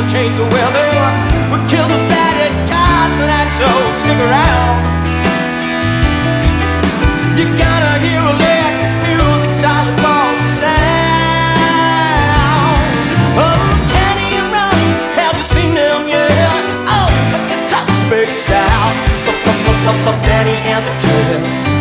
to change the weather. We'll kill the fatted calf tonight, so stick around. You gotta hear electric music, solid balls of sound. Oh, Kenny and Ronnie, have you seen them yet? Oh, but they're so spaced out. Kenny and the Trips.